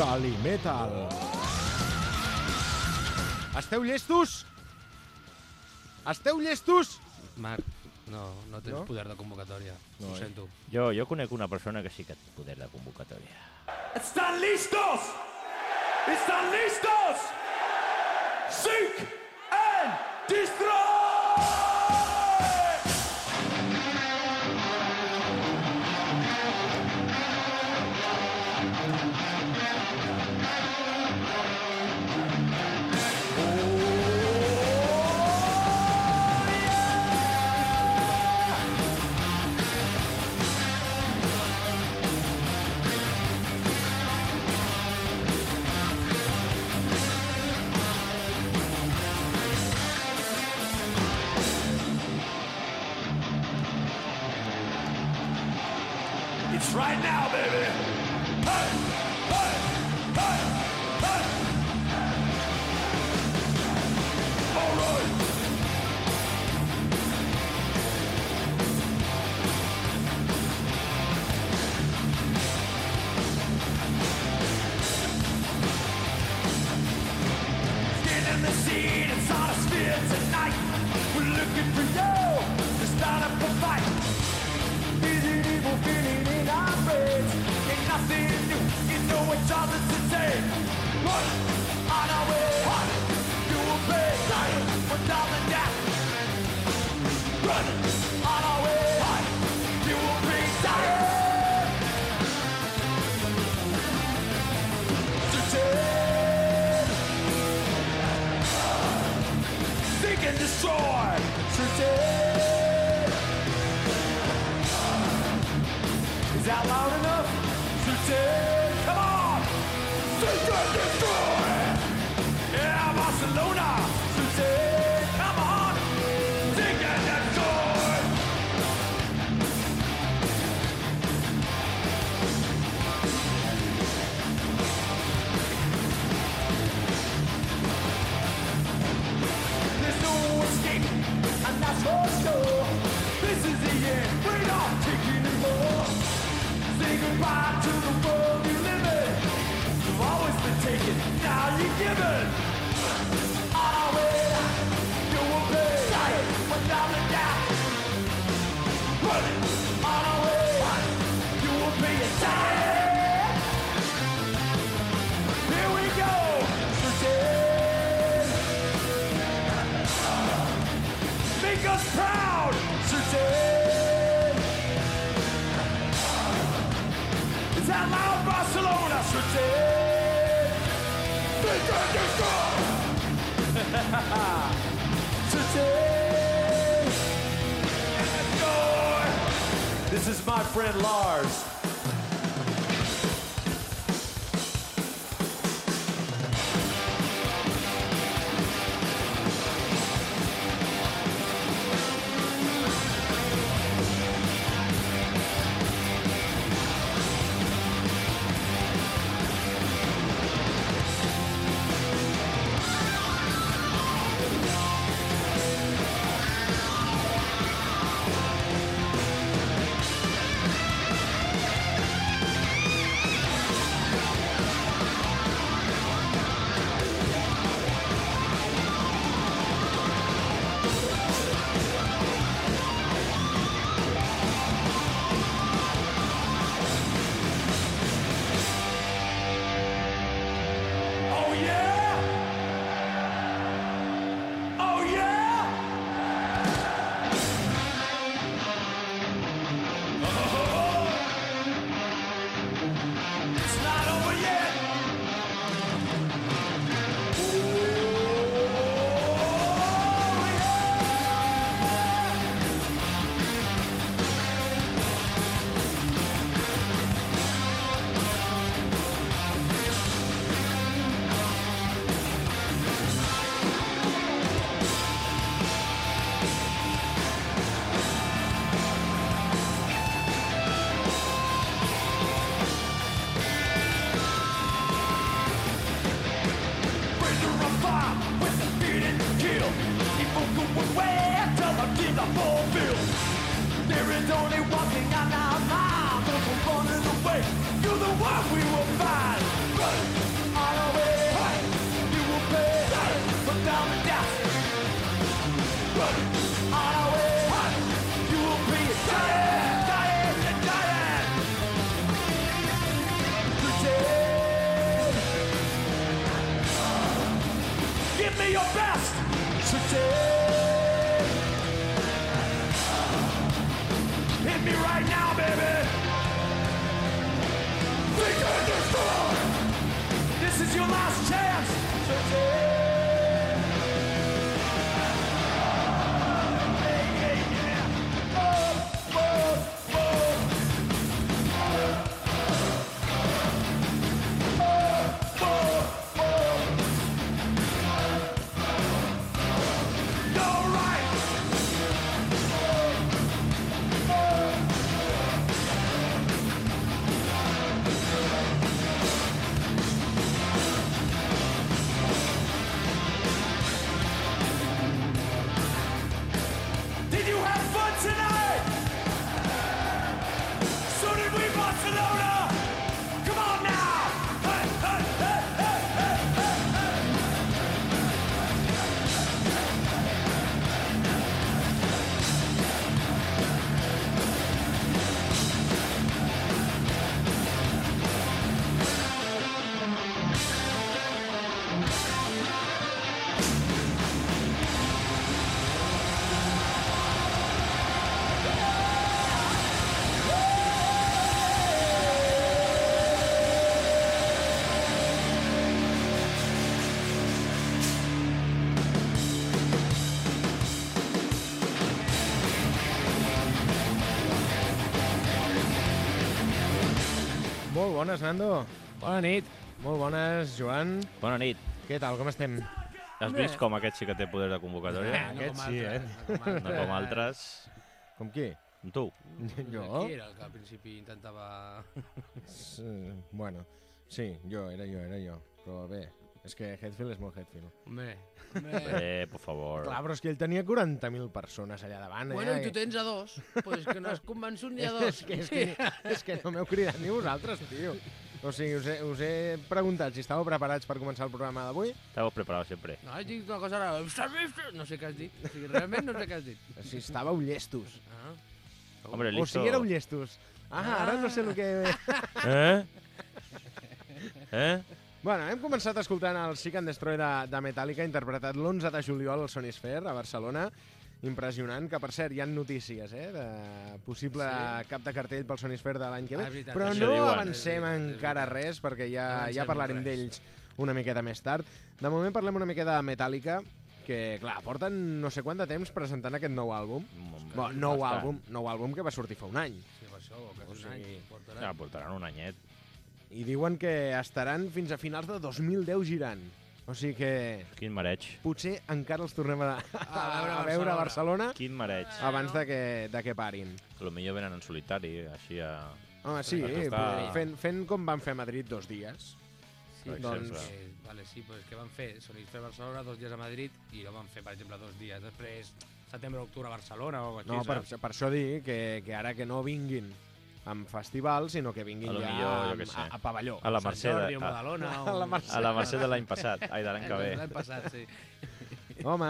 Calimetal. Esteu llestos? Esteu llestos? Marc, no, no tens no? poder de convocatòria. No, Ho eh? sento. Jo, jo conec una persona que sí que té poder de convocatòria. Estan listos? Estan listos? Sick and destroy! Bones, Nando. Bona nit. Molt bones, Joan. Bona nit. Què tal, com estem? Has vist com aquest sí que té poder de convocatòria? no aquest com sí, altres, eh? No com, No com altres. Com qui? Tu. Jo? Qui era el que al principi intentava... S- Bueno, sí, jo, era jo, era jo. Però bé, és que Headfield és molt Headfield. Home, home... Eh, por favor. Clar, però és que ell tenia 40.000 persones allà davant, Bueno, eh? i tu tens a dos. Pues que no has convençut ni a és, dos. que, és, que, és que no m'heu cridat ni vosaltres, tio. O sigui, us he, us he preguntat si estàveu preparats per començar el programa d'avui. Estamos preparados siempre. No, has dit una cosa ara... No sé què has dit. O sigui, realment no sé què has dit. Si estàveu llestos. Ah. Hombre, O listo. sigui, éreu llestos. Ah, ara no sé el que... Eh? Eh? Bueno, hem començat escoltant el Seek and Destroy de, de Metallica, interpretat l'11 de juliol al Sony Sphere, a Barcelona. Impressionant, que per cert hi ha notícies eh, de possible Sí. cap de cartell pel Sony Sphere de l'any que ve, Ah, és veritat, però això no diuen. avancem És- és encara veritat. res perquè ja, ja parlarem d'ells una miqueta més tard. De moment parlem una miqueta de Metallica, que clar, porten no sé quant de temps presentant aquest nou àlbum. Bon, nou Bastant. àlbum, nou àlbum que va sortir fa un any. Sí, per això, que O és un any. sigui, portaran. Ja, portaran un anyet. I diuen que estaran fins a finals de 2010 girant. O sigui que Quin mareig. potser encara els tornem a, a, veure a veure a Barcelona Quin mareig. abans de que, de que parin. A lo millor venen en solitari, així a... Home, sí, està- però fent, fent com van fer a Madrid dos dies. Sí, doncs-. Eh, vale, sí, pues que van fer Sonic Fair Barcelona dos dies a Madrid i no van fer, per exemple, dos dies. Després, setembre-octubre a Barcelona o així, No, per, per això dic que, que ara que no vinguin amb festival, sinó que vinguin ja jo amb- a, a pavelló. A la Mercè de, o a, Badalona. A la Mercè. a la Mercè de l'any passat. Ai, de l'any que ve. L'any passat, sí. Home,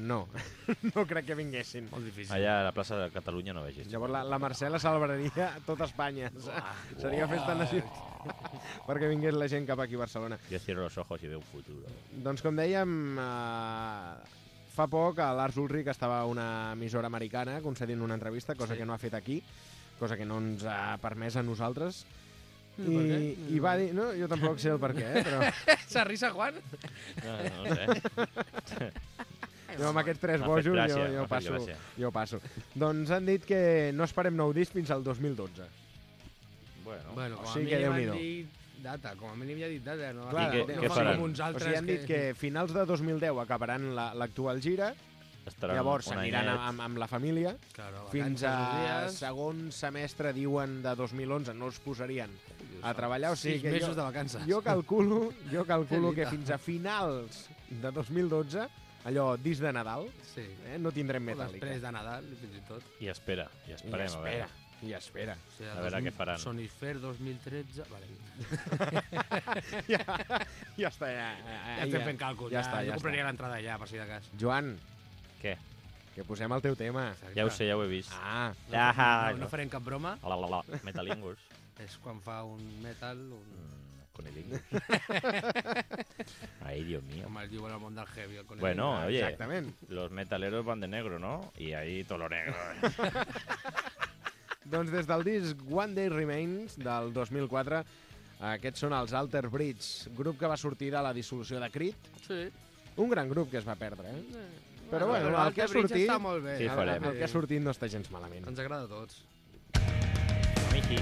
no. no crec que vinguessin. Molt difícil. Allà a la plaça de Catalunya no vegis. Llavors la, la Mercè la celebraria a tot Espanya. Seria festa nacional perquè vingués la gent cap aquí a Barcelona. Yo cierro los ojos y veo un futuro. Doncs com dèiem, eh, fa poc a Lars Ulrich estava a una emissora americana concedint una entrevista, cosa Sí. que no ha fet aquí, cosa que no ens ha permès a nosaltres. I I? I va dir... No, jo tampoc sé el per què, eh, però S'ha risa, Juan? No, no sé. jo amb aquests tres bojos jo, gràcia, jo, passo, gràcia. jo passo. Doncs han dit que no esperem nou disc fins al 2012. Bueno, Bueno, O com a sigui que han dit data, com a mínim ja ha dit data. No, Clar, no, què- no què faran? com uns O altres sigui, han dit que finals de 2010 acabaran la- l'actual gira, estaran llavors s'aniran amb, amb la família, Claro, fins a segon semestre, diuen, de 2011, no els posarien a treballar. O sigui sis que mesos jo, de vacances. jo calculo, jo calculo que fins a finals de 2012, allò, disc de Nadal, Sí. eh, no tindrem O Metallica. després de Nadal, fins i tot. I espera, i I esperem a veure. espera. I espera. O sigui, A veure què faran. Sonisphere 2013... Vale. ja, ja està, ja. Ja, Ja estem fent càlculs. Ja, està, jo ja compraria està. l'entrada ja, per si de cas. Joan, Què? que posem el teu tema. Ja ho sé, ja ho he vist. Ah, Ja, No, no farem cap broma. La, la, la, Metalingus. És quan fa un metal, un... Mm, Conelingus. Ay, Dios mío. com es diu en el món del heavy. El Conel. Bueno, oye, exactament. los metaleros van de negro, ¿no? Y ahí todo lo negro. Doncs des del disc One Day Remains del 2004, aquests són els Alter Bridge, grup que va sortir de la dissolució de Creed. Sí. Un gran grup que es va perdre, eh? Però Bueno, bueno, però el que ha sortit- Està molt bé. Sí, El, farem. el que ha sortit no està gens malament. Ens agrada a tots. Miki.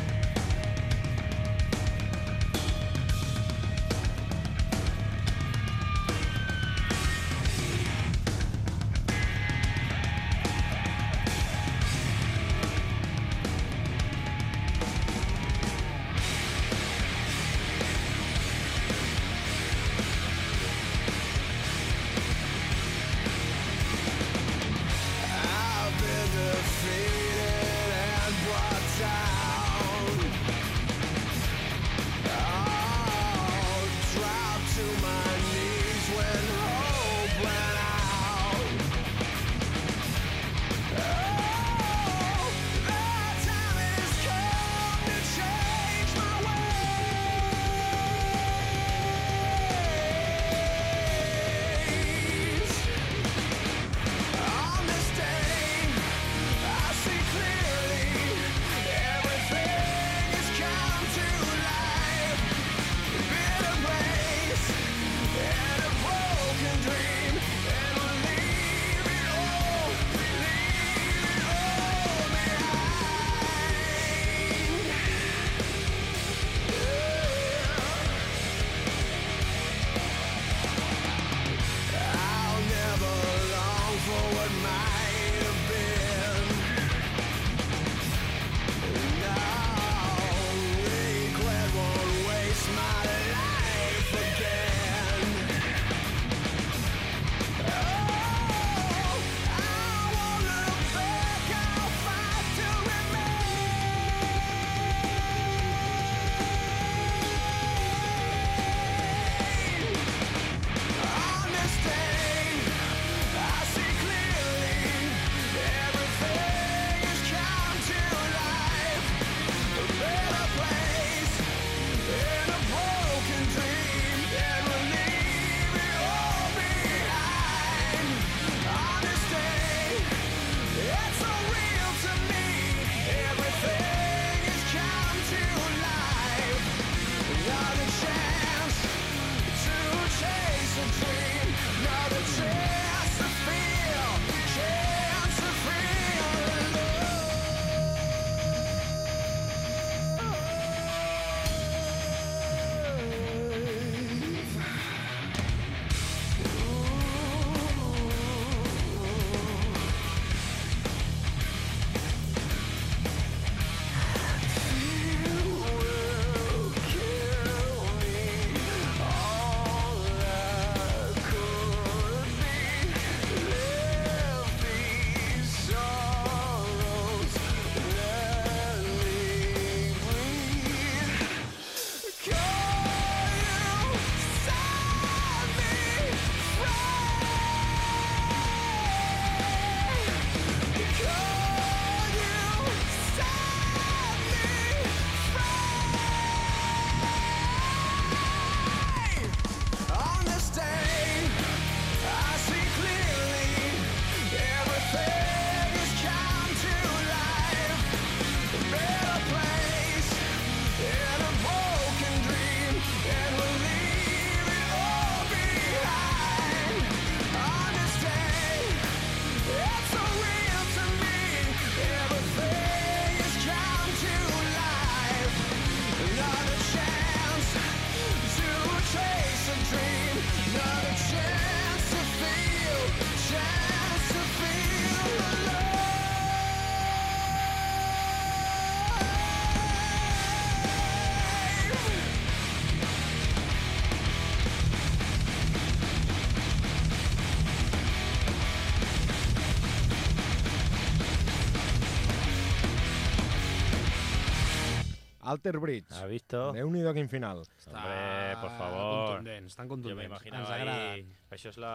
Alter Bridge. ¿Has visto? Déu-n'hi-do quin final. Hombre, por favor. Contundents, estan Jo contundents. Ens m'imaginava ahir... Això és la...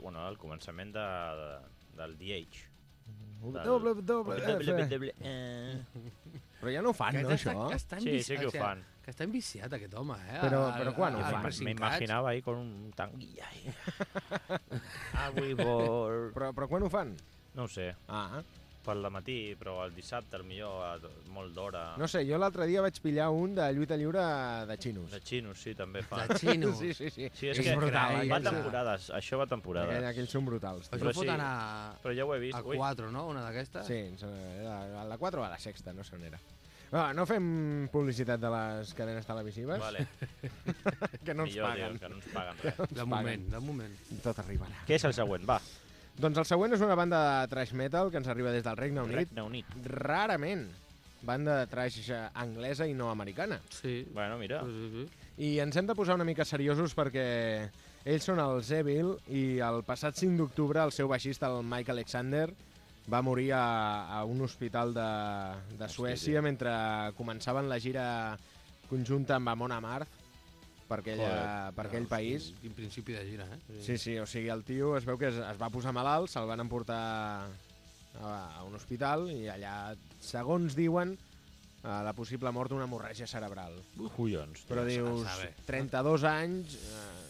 Bueno, el començament de, de, del DH. Del- Doble, doble, Doble, F. doble, eh. Però ja no ho fan, no, Que està- això? Està Sí, sí que ho fan. Que està enviciat aquest home, eh? Però- però quan ho fan? pressing Me catch. imaginava ahí con un tanguilla ah, we ball. Però, però quan ho fan? No ho sé, Ah, pel matí, però el dissabte, al millor, a molt d'hora. no sé, jo l'altre dia vaig pillar un de lluita lliure de xinos. De xinos, sí, també fan. De xinos. Sí, sí, sí. Sí, és, És que brutal, va aquells- temporades, això va temporades. Aquells, aquells són brutals. Però foten sí. a, Però ja ho he vist. a Ui, 4, no? Una d'aquestes? Sí, era a la 4 o a la sexta, no sé on era. Va, no fem publicitat de les cadenes televisives, Vale, que no ens millor, paguen. Que no ens paguen res. No ens De paguen. moment, de moment. Tot arribarà. Què és el següent? Va, Doncs el següent és una banda de trash metal que ens arriba des del Regne Unit. Regne Unit. Rarament. Banda de trash eh, anglesa i no americana. Sí. Bueno, mira, Sí, sí, sí. I ens hem de posar una mica seriosos perquè ells són els Evil i el passat 5 d'octubre el seu baixista, el Mike Alexander, va morir a, a un hospital de, de Suècia mentre començaven la gira conjunta amb Amon Amarth per, aquella, Joder. per aquell Hosti, país. Quin principi de gira, eh? Sí, sí, o sigui, el tio es veu que es, es va posar malalt, se'l van emportar a, a un hospital i allà, segons diuen, eh, la possible mort d'una hemorràgia cerebral. collons. Però dius, saber. 32 anys, eh,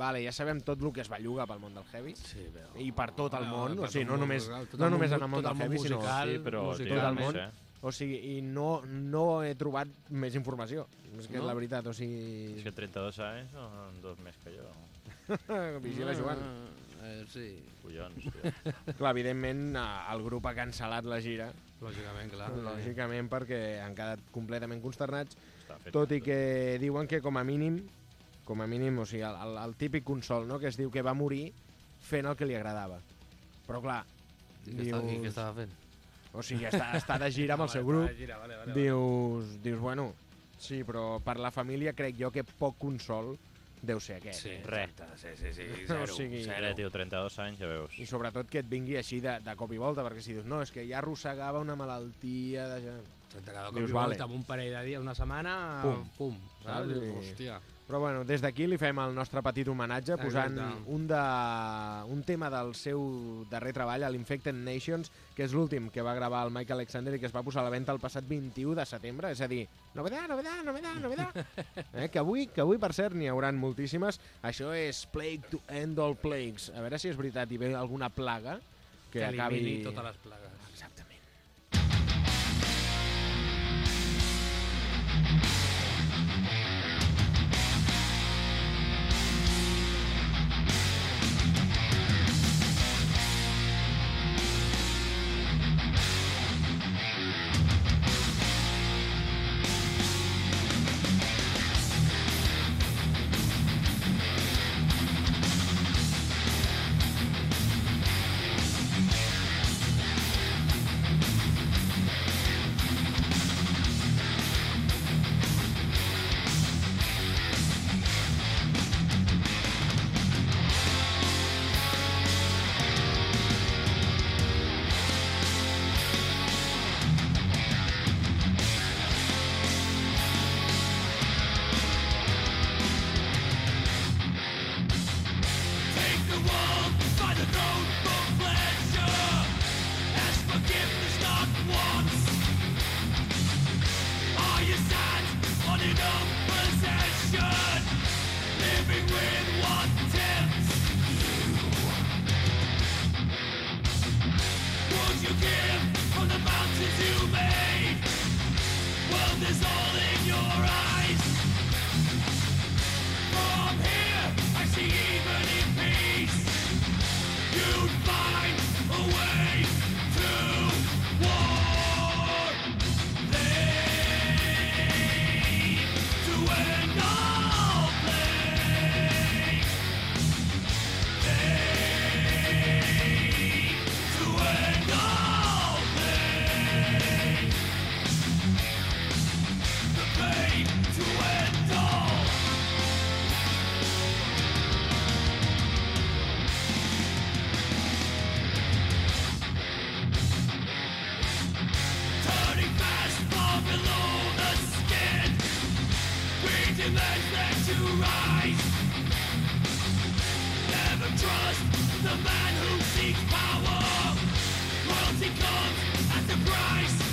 vale, ja sabem tot el que es belluga pel món del heavy, Sí, però... i per tot el món, o sigui, no el només, no el només en el món del heavy, sinó... musical, Sí, però musical, tot el no món. sé. O sigui, i no, no he trobat més informació. És que No? és la veritat, o És sigui... que 32 anys són dos més que jo. Vigila, Joan. Ah, eh, sí, Collons, tio. Clar, evidentment, el grup ha cancel·lat la gira, lògicament, clar. lògicament, perquè han quedat completament consternats, Està tot i tot. que diuen que com a mínim, com a mínim, o sigui, el, el, el típic consol, no?, que es diu que va morir fent el que li agradava. Però clar, I què, estava, I dius- què estava fent? O sigui, està, està de gira amb el seu grup, Gira, vale, vale, dius, dius, bueno, sí, però per la família crec jo que poc consol deu ser aquest. Sí? Res. exacte, sí, sí, sí, O zero, sigui, zero. Tio, 32 anys, ja veus. I sobretot que et vingui així de, de cop i volta, perquè si dius, no, és que ja arrossegava una malaltia... De... Exacte, cada cop Dius, i vale. volta, amb un parell de dies, una setmana, Pum. pum, saps? I- Hòstia. Però bueno, des d'aquí li fem el nostre petit homenatge posant Exacte. un, de, un tema del seu darrer treball, a l'Infected Nations, que és l'últim que va gravar el Mike Alexander i que es va posar a la venda el passat 21 de setembre, és a dir, novedad, novedad, novedad, novedad. eh, que, avui, que avui, per cert, n'hi hauran moltíssimes. Això és Plague to End All Plagues. A veure si és veritat i ve alguna plaga que, Que acabi... elimini totes les plagues. Tot i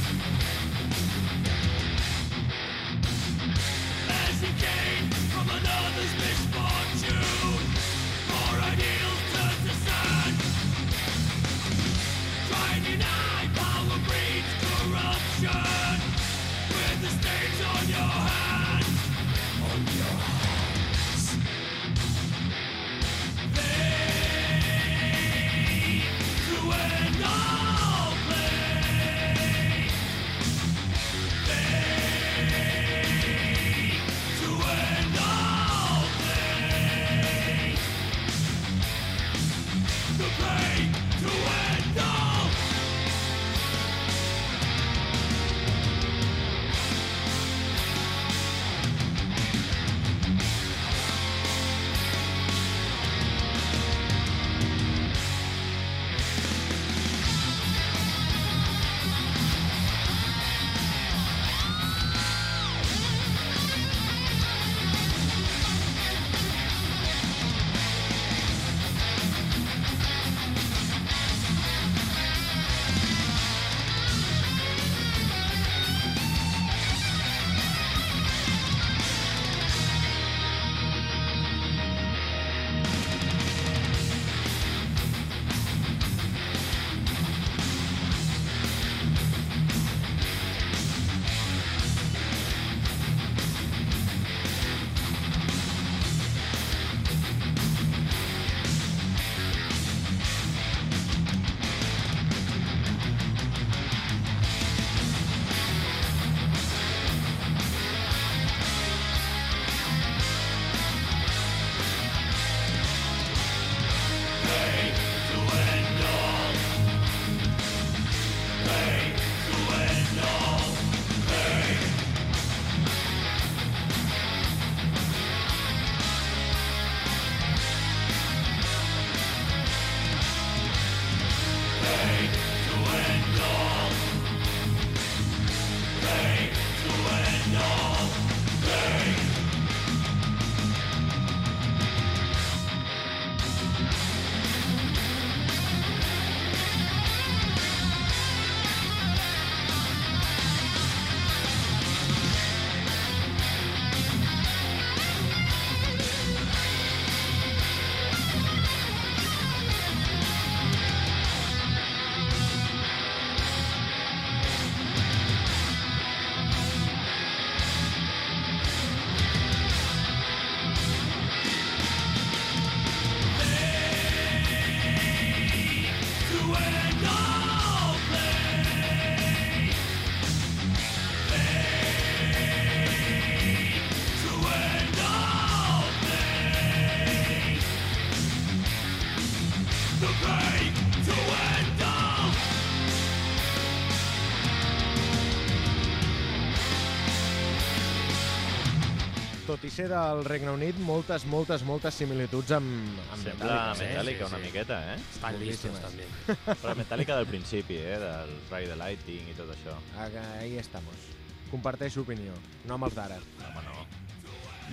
ser del Regne Unit, moltes, moltes, moltes similituds amb, amb Sembla Metallica, eh? Metallica sí, una sí. miqueta, eh? Estan listos també. Però Metallica del principi, eh? Del Ride the Lighting i tot això. Ah, Ahí estamos. Comparteixo opinió, no amb els d'ara. Home, no.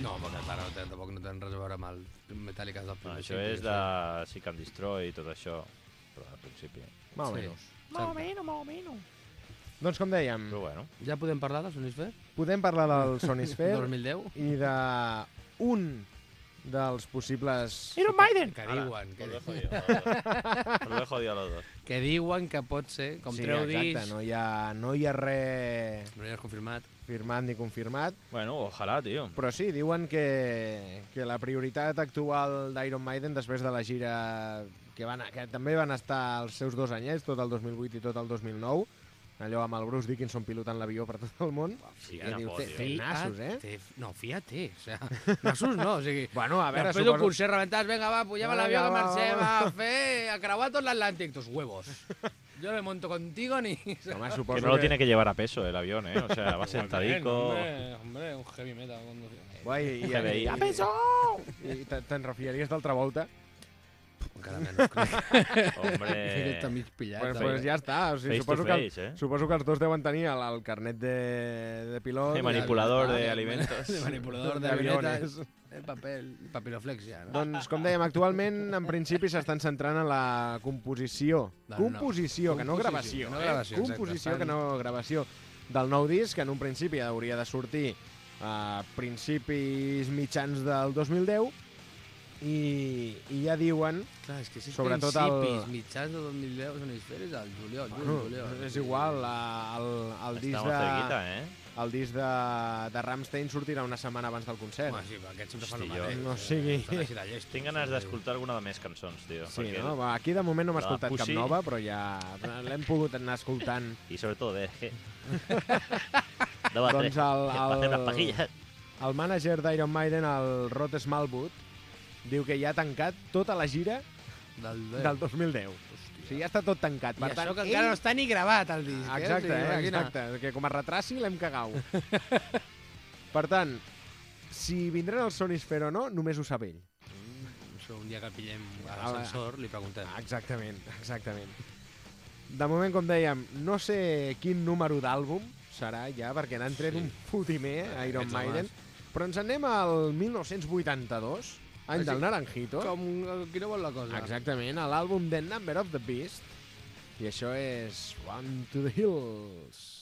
No, perquè clar, no té, tampoc no tenen res a veure amb el Metallica del no primer això és de Seek and Destroy i tot això. Però al principi. Mal o Sí. menys. Más o menos, más o menos. Doncs com dèiem, Però bueno. Ja podem parlar de Sonisfer? podem parlar del Sonisphere 2010? i de un dels possibles... Iron Maiden! Que diuen, que, lo he jodido a los dos. Pues lo he jodido a los dos. que diuen que pot ser, com sí, treu exacte, disc... no hi ha, no hi ha res No hi has confirmat. firmat ni confirmat, Bueno, ojalá, tío. però sí, diuen que, que la prioritat actual d'Iron Maiden després de la gira que, van, que també van estar els seus dos anyets, tot el 2008 i tot el 2009, allò amb el Bruce Dickinson pilotant l'avió per tot el món. Sí, I diu, té, tio. té nassos, eh? No, fíjate. O sea, nassos no, o sigui... Bueno, a veure, Després d'un concert rebentats, vinga, va, pugem a l'avió que va, marxem va, a fer, a creuar tot l'Atlàntic, tus huevos. Yo no me monto contigo ni... Home, Que suposo no lo tiene que llevar a peso el avión, ¿eh? O sea, va sentadico. Hombre, hombre, un heavy metal. Guai, i, A i, i te- te'n refiaries d'altra volta? Encara menys, crec. Hombre, que està mig pillat. Pues, també. pues ja està. O sigui, face suposo, que, face, eh? suposo que els dos deuen tenir el, el carnet de, de pilot. De i el- manipulador ah, de alimentos. De manipulador de d'aviones. avionetes. El paper, el papiroflexia, no? Doncs, com dèiem, actualment, en principi, s'estan centrant en la composició. Del nou. composició, que no gravació. no eh? gravació, exacte. Composició, que no gravació. Del nou disc, que en un principi hauria de sortir a principis mitjans del 2010, i, i ja diuen... Clar, és que si Sobretot principis, el- mitjans de 2010, són esferes al juliol, juny, Bueno, juliol. és igual, el, el disc Estamos cerquita, de, eh? el disc de, de Rammstein sortirà una setmana abans del concert. Home, sí, però aquests sempre fan el mateix. No eh, sigui- de llestos, Tinc ganes d'escoltar alguna de més cançons, tio. Sí, perquè- no? Va, Aquí de moment no m'he de escoltat cap Pussy- nova, però ja l'hem pogut anar escoltant. Y sobre todo de... je- Daba Doncs el- el- pajillas. El mànager d'Iron Maiden, el Rod Smallwood, diu que ja ha tancat tota la gira Del, del 2010. O sigui, ja està tot tancat. I Per això tant, que encara no està ni gravat, el disc. Exacte, eh? eh? imagina. exacte. Que com a retraci l'hem cagat. per tant, si vindran els Sony Sphere o no, només ho sap ell. Mm, Això un dia que el pillem a A la- l'ascensor li preguntem. Ah, Exactament, exactament. De moment, com dèiem, no sé quin número d'àlbum serà ja, perquè n'han tret Sí. un fotimer, Eh, Iron aquests Maiden, però ens anem al 1982, any sí? del Naranjito. Com el qui no vol la cosa. Exactament, a l'àlbum The Number of the Beast, i això és Run to the Hills.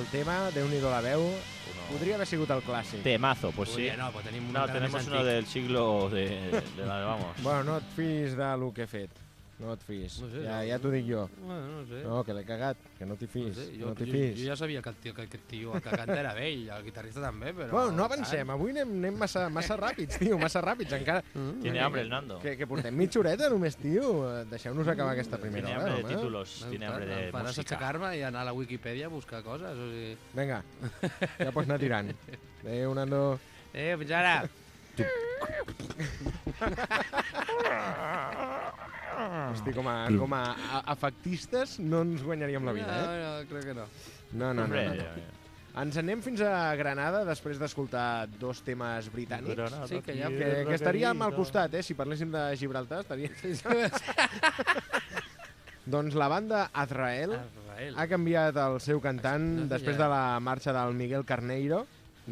El tema, Déu-n'hi-do la veu. Uno- Podria haver sigut el clàssic. Temazo, pues sí. Oye, no, pues tenim un No, tenemos uno del siglo de, de la, vamos. Bueno, no et fiïs de lo que he fet. No et fiïs. No sé, ja, no- ja t'ho dic jo. Bueno, no sé. No, que l'he cagat, que no t'hi No fiïs. sé, No, jo, t'hi jo, fiïs. jo ja sabia que el tio, que aquest tio, el que canta era vell, el guitarrista també, però... Bueno, no avancem, avui anem, anem massa, massa ràpids, tio, massa ràpids, encara. Tiene hambre el Nando. Que, que portem mitja horeta només, tio. Deixeu-nos acabar aquesta primera Tiene hora, hambre de títulos, tiene hambre de Em faràs música. aixecar-me i anar a la Wikipedia a buscar coses, o sigui... Vinga, ja pots anar tirant. Adéu, Nando. Eh, fins ara! Hosti, com a, com a a- efectistes no ens guanyaríem la vida, eh? No, no, crec que no. No, no, no. No. ya. Ens anem fins a Granada després d'escoltar dos temes britànics. Granada, Sí, que ja- Que, que estaríem al costat, eh? Si parléssim de Gibraltar, estaria... doncs la banda Azrael Rafael. ha canviat el seu cantant No després de la marxa del Miguel Carneiro.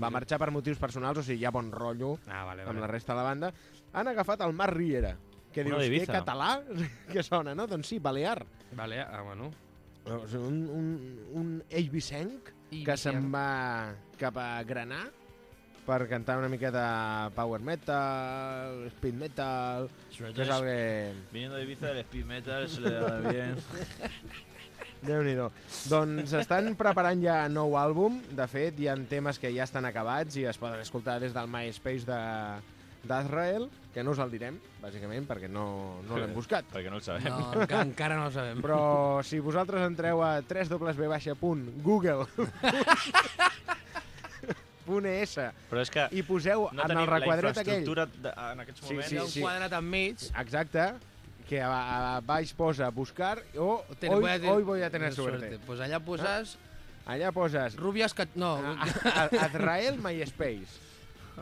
Va marxar per motius personals, o sigui, hi ha bon rotllo Ah, vale, amb la vale. resta de la banda. Han agafat el Marc Riera, que dius, que català que sona, no? Doncs sí, balear. Vale, ah, bueno. O sigui, un, un, un eivissenc que se'n va cap a Granà per cantar una miqueta power metal, speed metal, que és el que... Viniendo de Ibiza, el speed metal se le da bien. déu nhi Doncs estan preparant ja nou àlbum. De fet, hi ha temes que ja estan acabats i es poden escoltar des del MySpace de d'Azrael, que no us el direm, bàsicament, perquè no, no l'hem buscat. Perquè no ho sabem. No, enca encara no ho sabem. Però si vosaltres entreu a www.google .es Però és que i poseu no en el requadret la aquell en aquests Sí, moments. sí, Hi ha un sí. quadrat enmig, Exacte, que a, a baix posa buscar o te hoy, voy a- hoy voy a tener suerte. Pues allà poses Allà poses rubias que... No, a- a- Azrael MySpace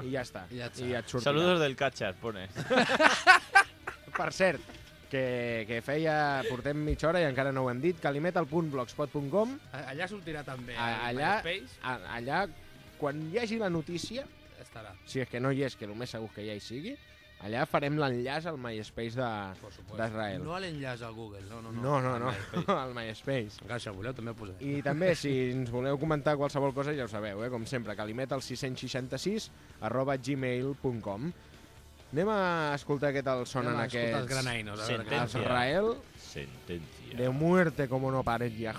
i ja està. I ja està. I ja et sortirà. Saludos del catxar, pone. Per cert, que, que feia, portem mitja hora i encara no ho hem dit, calimetal.blogspot.com allà sortirà també. A- el allà- MySpace a- allà, quan hi hagi la notícia, estarà. si és que no hi és, que el més segur que ja hi sigui, allà farem l'enllaç al MySpace d'Israel. No a l'enllaç al Google, no, no, no. No, no, al no, MySpace. al MySpace. Encara si el voleu també ho posaré. I també, si ens voleu comentar qualsevol cosa, ja ho sabeu, eh? com sempre, calimet al 666 arroba gmail.com. Anem a escoltar què tal sonen Anem a escoltar els aquests... granainos, a veure què- Sentencia. Azrael, Sentencia. de muerte como no pares ya.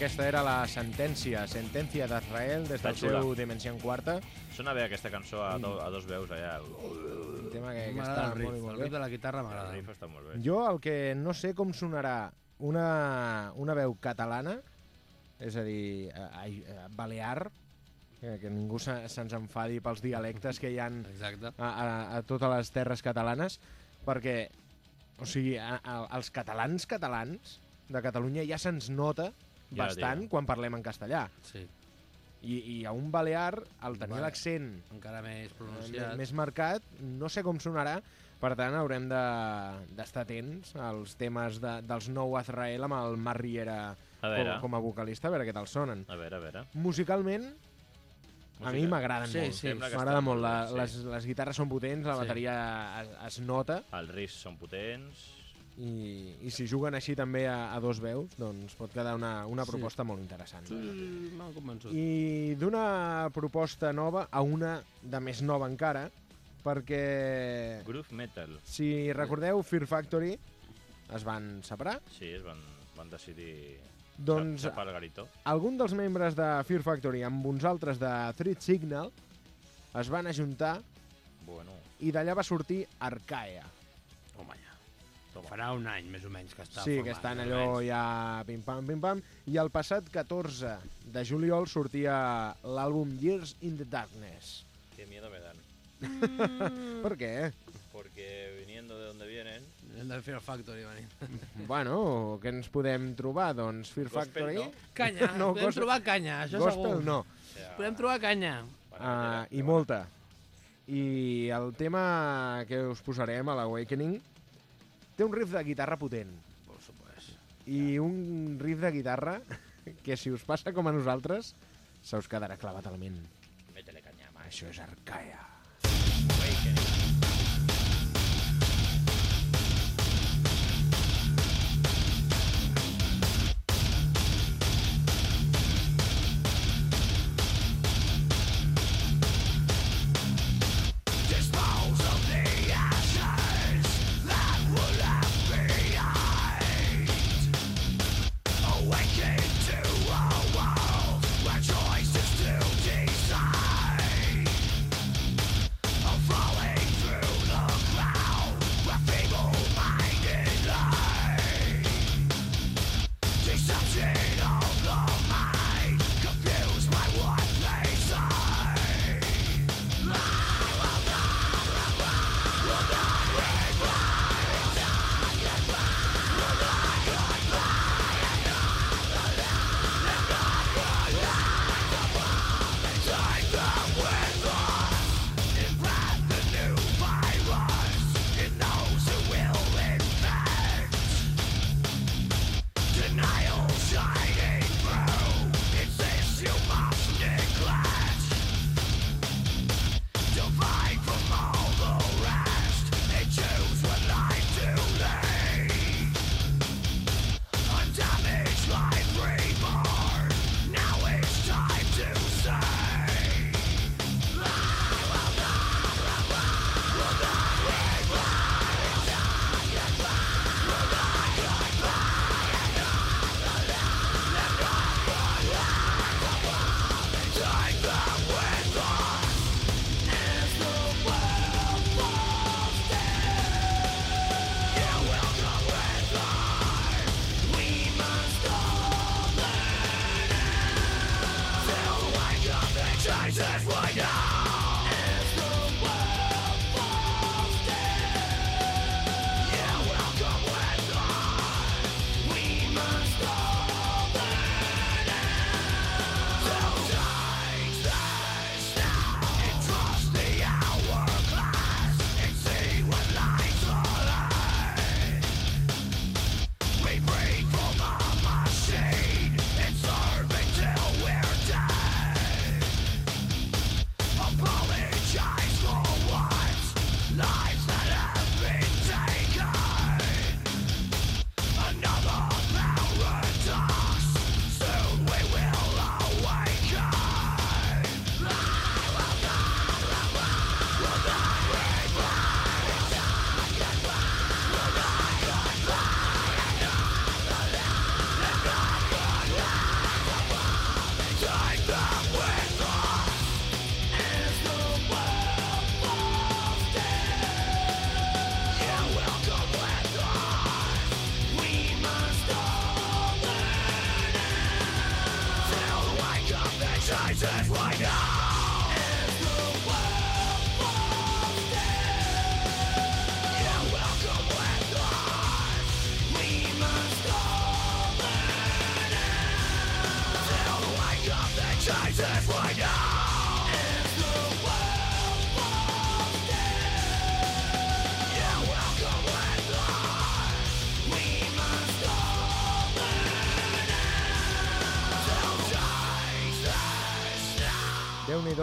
Aquesta era la sentència, sentència d'Israel des del seu. Dimensió Quarta. Sona bé aquesta cançó a, do, a dos veus allà. El, Un tema que, que està el molt, riff, i el molt riff de la guitarra el m'agrada. riff està molt bé. Jo el que no sé com sonarà una, una veu catalana, és a dir, a, a, a balear, que, que ningú se- se'ns enfadi pels dialectes que hi han a, a, a totes les terres catalanes, perquè, o sigui, a, a, els catalans catalans de Catalunya ja se'ns nota Ja, bastant quan parlem en castellà. Sí. I, i a un balear, al tenir Vale. l'accent Encara més eh, pronunciat. més marcat, no sé com sonarà, per tant haurem de- d'estar atents als temes de, dels nou Azrael amb el Marc Riera A veure, com, com a vocalista, a veure què tal sonen. a veure, a veure. Musicalment, a mi Música. m'agraden Sí, molt. sí, M'agrada molt. La, sí. les, les guitarres són potents, la Sí. bateria es, es nota Els riffs són potents. I, i si juguen així també a, a dos veus, doncs pot quedar una, una Sí. proposta molt interessant. Sí, convençut. I d'una proposta nova a una de més nova encara, perquè Groove Metal. si recordeu, Fear Factory es van separar, Sí, es van, van decidir doncs xapar el garitó. algun dels membres de Fear Factory amb uns altres de Threat Signal es van ajuntar Bueno, i d'allà va sortir Arcaea. Home, ja. Toma. Farà un any, més o menys, que està sí, format, que estan allò menys. ja pim-pam, pim-pam. I el passat 14 de juliol sortia l'àlbum Years in the Darkness. Qué miedo me dan. Per què? Porque viniendo de donde vienen, El de Fear Factory, venint. bueno, què ens podem trobar? Doncs Fear Gospel, Factory... no? Canya, No, podem gospel- trobar canya, això Gospel segur. no. o sea, Podem trobar canya. Uh, I molta. I el tema que us posarem a l'Awakening té un riff de guitarra potent. Por supuesto. I un riff de guitarra que si us passa com a nosaltres se us quedarà clavat ment. Métele caña, más. Això és Arcaea. Dispose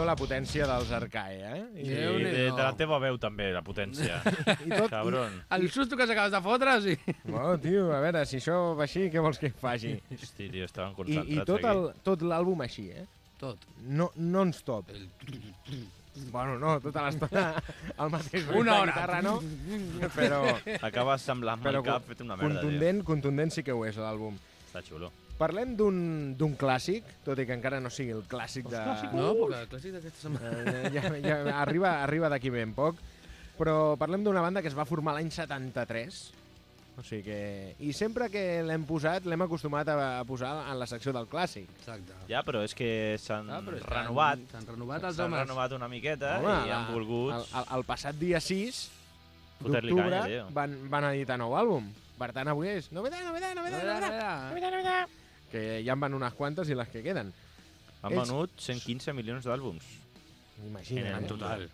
la potència dels Arcae, eh? I, I de, de la teva veu també, la potència. i tot... Cabron. El susto que s'acabes de fotre, sí. Bueno, tio, a veure, si això va així, què vols que faci? Hosti, tio, estaven I, concentrats i tot aquí. el- tot l'àlbum així, eh? Tot. No, non-stop. El... Bueno, no, tota l'estona el mateix Una hora. guitarra, no? Però, Acaba semblant però el cap fet una merda, contundent, contundent sí que ho és, l'àlbum. Està xulo. Parlem d'un d'un clàssic, tot i que encara no sigui el clàssic de... No, perquè el clàssic d'aquesta setmana... Eh, ja, ja, arriba arriba d'aquí ben poc, però parlem d'una banda que es va formar l'any 73, o sigui que... I sempre que l'hem posat, l'hem acostumat a, a posar en la secció del clàssic. Exacte. Ja, però és que s'han Ah, han- renovat. S'han renovat els S'han homes. renovat una miqueta Home, i han la- volgut El, el, el passat dia 6 fotre-li d'octubre van, van editar nou àlbum. Per tant, avui és novedat, novedat, novedat, novedat, novedat, novedat. Que ja en van unes quantes i les que queden. Han Ells- venut 115 milions d'àlbums. Imagina't. En eh? total.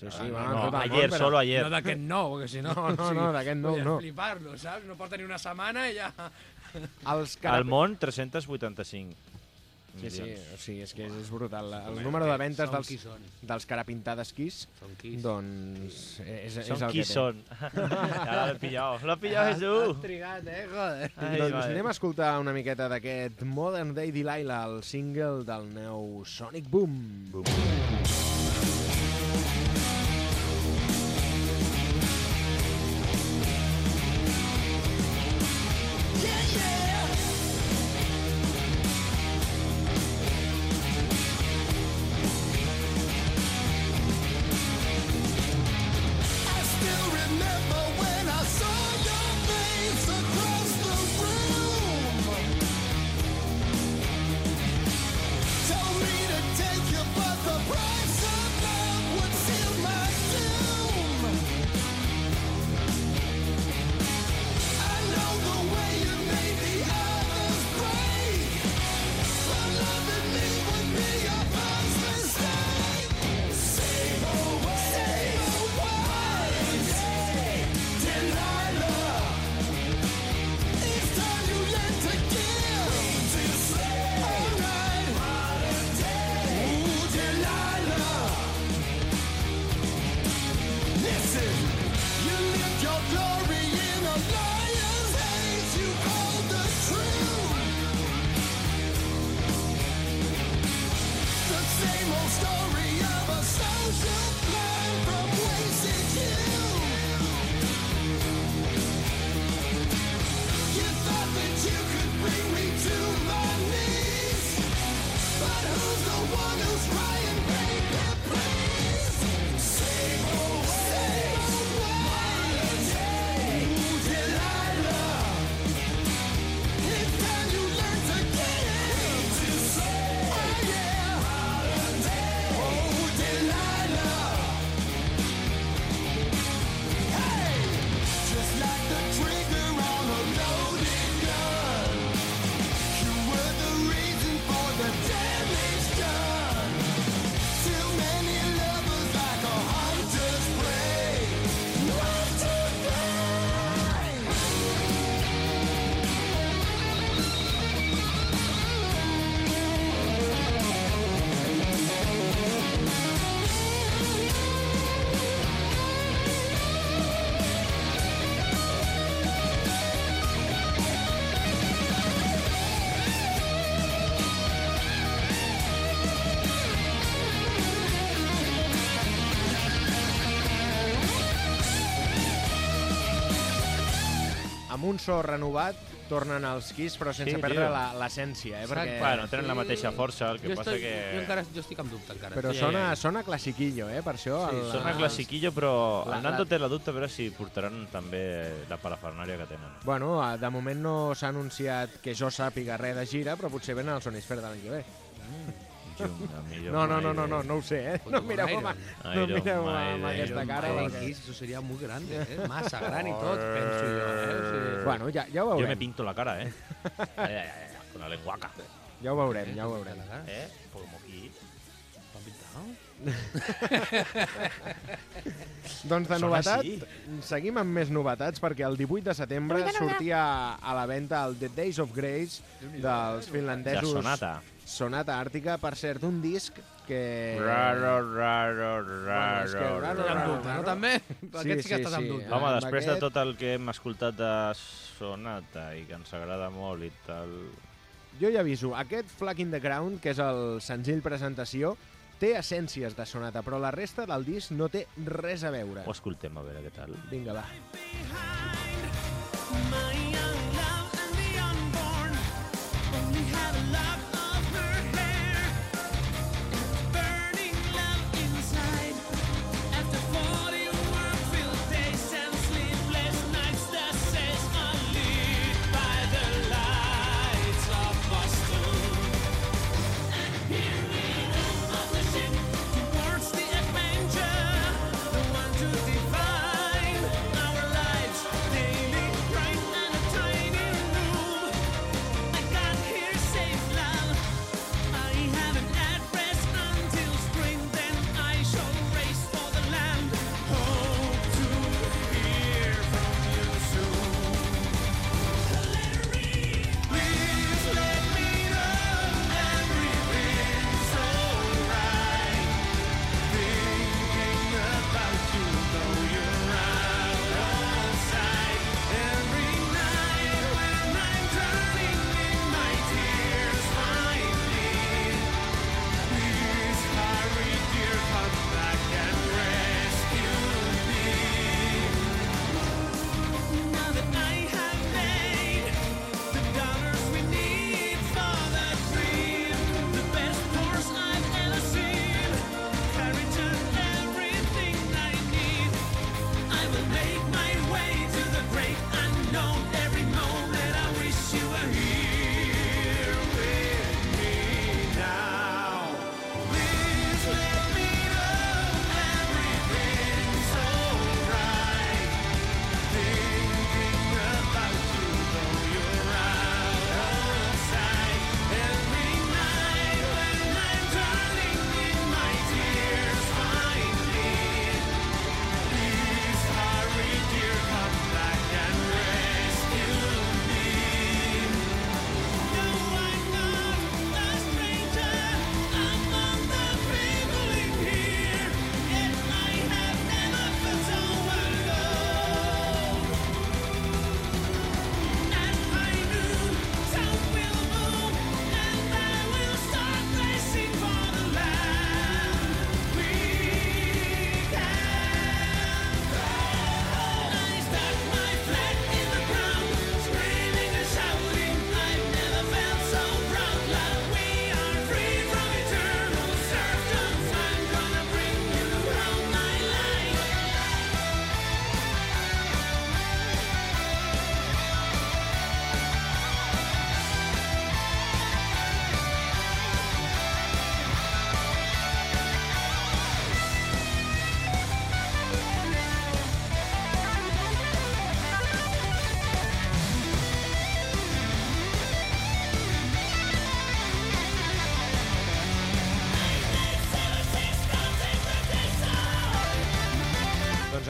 Sí, sí, no, van no, el ayer, món, però- solo ayer. No d'aquest nou, perquè si no... No, no, no, d'aquest nou no. flipar-lo, saps? No porta ni una setmana i ja... Els Al món, 385 Sí, sí, o sigui, és que és brutal. El número de ventes Són dels, són. dels carapintades quis, Són qui. doncs és, és Son el qui que té. son. Ara l'he pillado. L'ha pillado Jesús. Has trigat, eh, joder. Ai, doncs vale. anem a escoltar una miqueta d'aquest Modern Day Delilah, el single del nou Sonic Boom. Boom. Amb un so renovat tornen els Kiss, però sense Sí, perdre l'essència, eh? Perquè... Bueno, tenen la mateixa força, el que jo, passa estic, que... jo encara jo estic amb dubte, encara. Però Sí, sona, eh. sona classiquillo, eh? Per això... Sí, el, Sona classiquillo, però La- el Nando la- té la dubte a veure si portaran també la parafernàlia que tenen. Bueno, de moment no s'ha anunciat que jo sàpiga res de gira, però potser venen al Sonisfer de l'any que ve. Millor No, no, no, no, no, no ho sé, eh? No mireu amb, no mireu amb aquesta cara. Perquè... Eso sería muy grande, eh? Massa gran i tot, penso jo, eh? O sigui, Bueno, ja, ja ho Yo me veurem, pinto la cara, ¿eh? Eh, eh, eh, Con la lenguaca. ja ho veurem, ja ho veurem. ¿Eh? Pues como aquí. ¿T'han pintado? Doncs de novetat, seguim amb més novetats perquè el 18 de setembre sortia a la venda el The Days of Grace dels La finlandesos sonata. Sonata Àrtica, per cert, un disc que... Raro, raro, Bueno, és que raro. raro, amb raro, dubte, no? raro. També? Aquest sí que estàs amb dubte. Home, després de aquest- tot el que hem escoltat de Sonata i que ens agrada molt i tal... Jo ja aviso, aquest Flag in the Ground, que és el senzill presentació, té essències de Sonata, però la resta del disc no té res a veure. Ho escoltem, a veure què tal. Vinga, va. My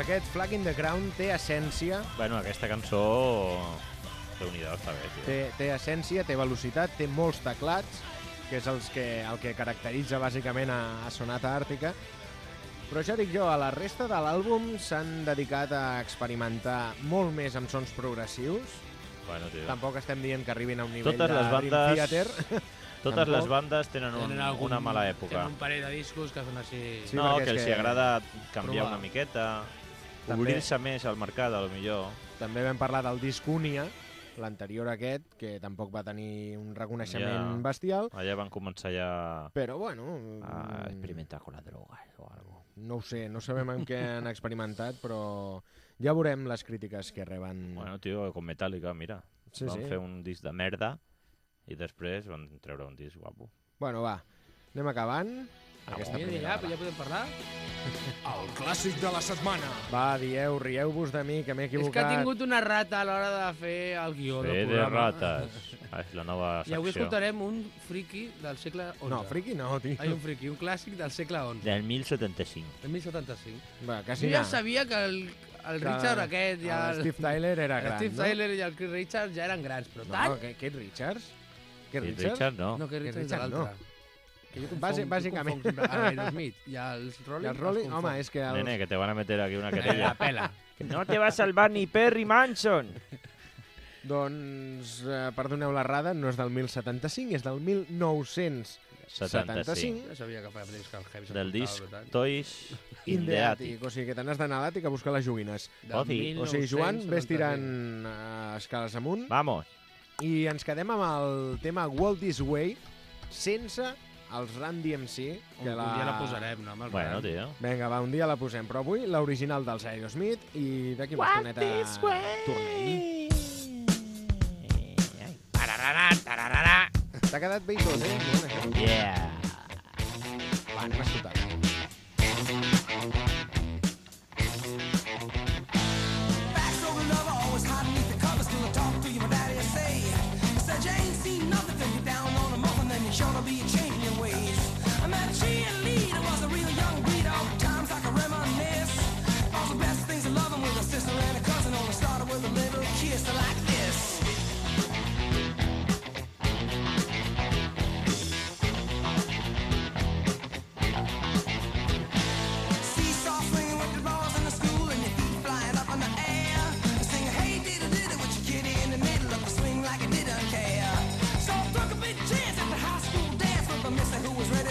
aquest Flag in the Ground té essència, Bueno, aquesta cançó... déu nhi està bé, tio. té, té essència, té velocitat, té molts teclats, que és els que, el que caracteritza bàsicament a, a Sonata Àrtica. Però ja dic jo, a la resta de l'àlbum s'han dedicat a experimentar molt més amb sons progressius. Bueno, tio. Tampoc estem dient que arribin a un nivell Totes de les Dream bandes- Theater. Totes les tampoc. bandes tenen, un, Tenen algun- una mala època. Tenen un parell de discos que són així... Sí, no, que els que- agrada canviar Provar. una miqueta, obrir-se més al mercat, a lo millor. També vam parlar del disc Unia, l'anterior a aquest, que tampoc va tenir un reconeixement Ja. bestial, Allà van començar ja però bueno... a experimentar con la droga o algo. No ho sé, no sabem amb què han experimentat, però ja veurem les crítiques que reben. Bueno, tio, com Metallica, mira. sí, van sí. fer un disc de merda i després van treure un disc guapo. Bueno, va, anem acabant. Aquesta Ja, ja, primera ja, ja podem parlar? El clàssic de la setmana. Va, dieu, rieu-vos de mi, que m'he És que equivocat. ha tingut una rata a l'hora de fer el guió Fe del de programa. rates. Ah, és la nova I avui secció. escoltarem un friki del segle XI. No, friqui no, tio. Ai, un friki, un clàssic del segle XI, Del 1075. del 1075. Va, Jo quasi ja no. sabia que el, el Que Richard aquest i el el, Steve Tyler era el gran, Steve no? Tyler i el Chris Richard ja eren grans, però No, tant... que- Kate Richards? Què, I Richard? Richard no. No, que Richard és de Richard no. Que jo Basi- confonc- bàsicament. jo confonc Aerosmith i els Rolling. I els Rolling, home, és que... Els... Nene, que te van a meter aquí una La querella. pela. Que no te va a salvar ni Perry Manson. Doncs, eh, perdoneu l'errada, no és del 1075, és del 1975. 75. No sabia que feia temps que el Heavy Del disc brutal. Toys in the Attic. O sigui que te n'has d'anar a l'àtic a buscar les joguines. O sigui, Joan, ves 1975. tirant eh, escales amunt Vamos. i ens quedem amb el tema Walt This Way sense els Run DMC. Un, un dia la posarem, no? Amb el Bueno, tio. Vinga, va, un dia la posem, però avui l'original dels Aerosmith i d'aquí una estoneta tornem. Tararara. T'ha quedat bé i tot, eh? Yeah. Va, anem a escoltar. Was ready